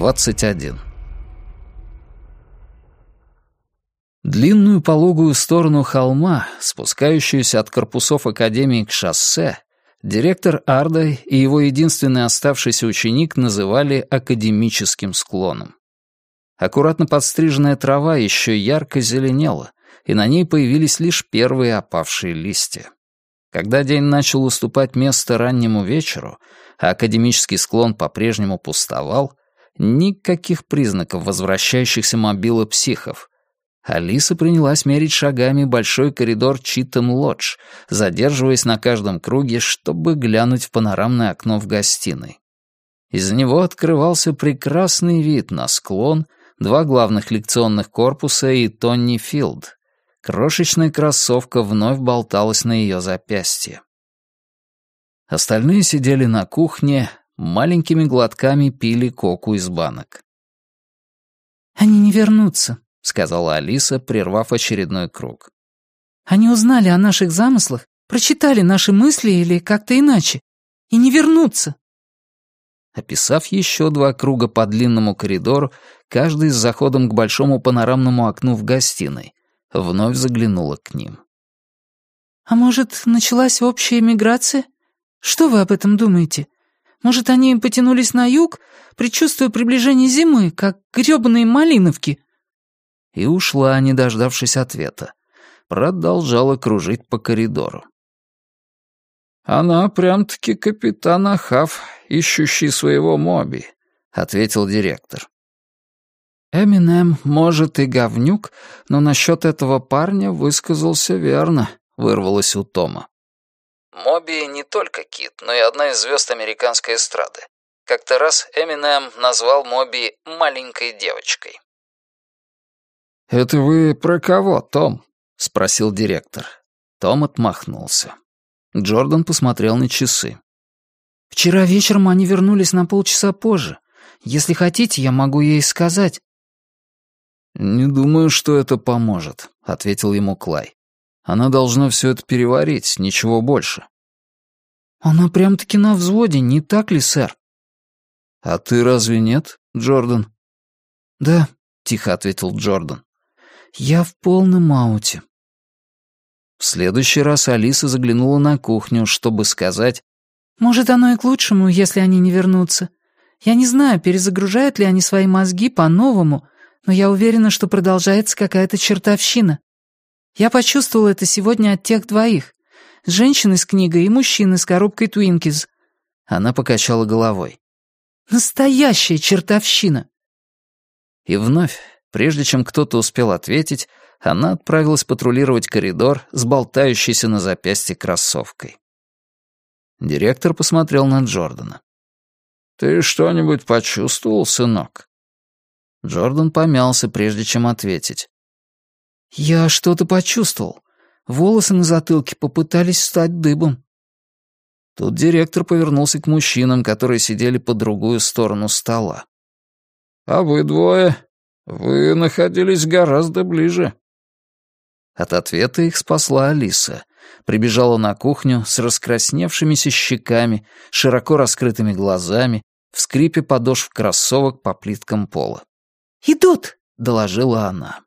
21. Длинную пологую сторону холма, спускающуюся от корпусов Академии к шоссе, директор Ардой и его единственный оставшийся ученик называли академическим склоном. Аккуратно подстриженная трава еще ярко зеленела, и на ней появились лишь первые опавшие листья. Когда день начал уступать место раннему вечеру, а академический склон по-прежнему пустовал, никаких признаков возвращающихся мобила психов. Алиса принялась мерить шагами большой коридор Читом-Лодж, задерживаясь на каждом круге, чтобы глянуть в панорамное окно в гостиной. Из него открывался прекрасный вид на склон, два главных лекционных корпуса и Тонни Филд. Крошечная кроссовка вновь болталась на ее запястье. Остальные сидели на кухне, маленькими глотками пили коку из банок. «Они не вернутся», — сказала Алиса, прервав очередной круг. «Они узнали о наших замыслах, прочитали наши мысли или как-то иначе, и не вернутся». Описав еще два круга по длинному коридору, каждый с заходом к большому панорамному окну в гостиной, вновь заглянула к ним. «А может, началась общая миграция?» Что вы об этом думаете? Может, они потянулись на юг, предчувствуя приближение зимы, как грёбаные малиновки?» И ушла, не дождавшись ответа. Продолжала кружить по коридору. «Она прям-таки капитан Ахав, ищущий своего Моби», — ответил директор. «Эминем, может, и говнюк, но насчет этого парня высказался верно», — вырвалось у Тома. Моби не только Кит, но и одна из звезд американской эстрады. Как-то раз Эминем назвал Моби «маленькой девочкой». «Это вы про кого, Том?» — спросил директор. Том отмахнулся. Джордан посмотрел на часы. «Вчера вечером они вернулись на полчаса позже. Если хотите, я могу ей сказать». «Не думаю, что это поможет», — ответил ему Клай. Она должна все это переварить, ничего больше. Она прям-таки на взводе, не так ли, сэр? А ты разве нет, Джордан? Да, тихо ответил Джордан. Я в полном ауте. В следующий раз Алиса заглянула на кухню, чтобы сказать... «Может, оно и к лучшему, если они не вернутся. Я не знаю, перезагружают ли они свои мозги по-новому, но я уверена, что продолжается какая-то чертовщина. Я почувствовал это сегодня от тех двоих. Женщины с книгой и мужчины с коробкой Твинкиз. Она покачала головой. Настоящая чертовщина. И вновь, прежде чем кто-то успел ответить, она отправилась патрулировать коридор с болтающейся на запястье кроссовкой. Директор посмотрел на Джордана. «Ты что-нибудь почувствовал, сынок?» Джордан помялся, прежде чем ответить. «Я что-то почувствовал. Волосы на затылке попытались стать дыбом». Тут директор повернулся к мужчинам, которые сидели по другую сторону стола. «А вы двое? Вы находились гораздо ближе». От ответа их спасла Алиса. Прибежала на кухню с раскрасневшимися щеками, широко раскрытыми глазами, в скрипе подошв кроссовок по плиткам пола. «Идут!» — доложила она.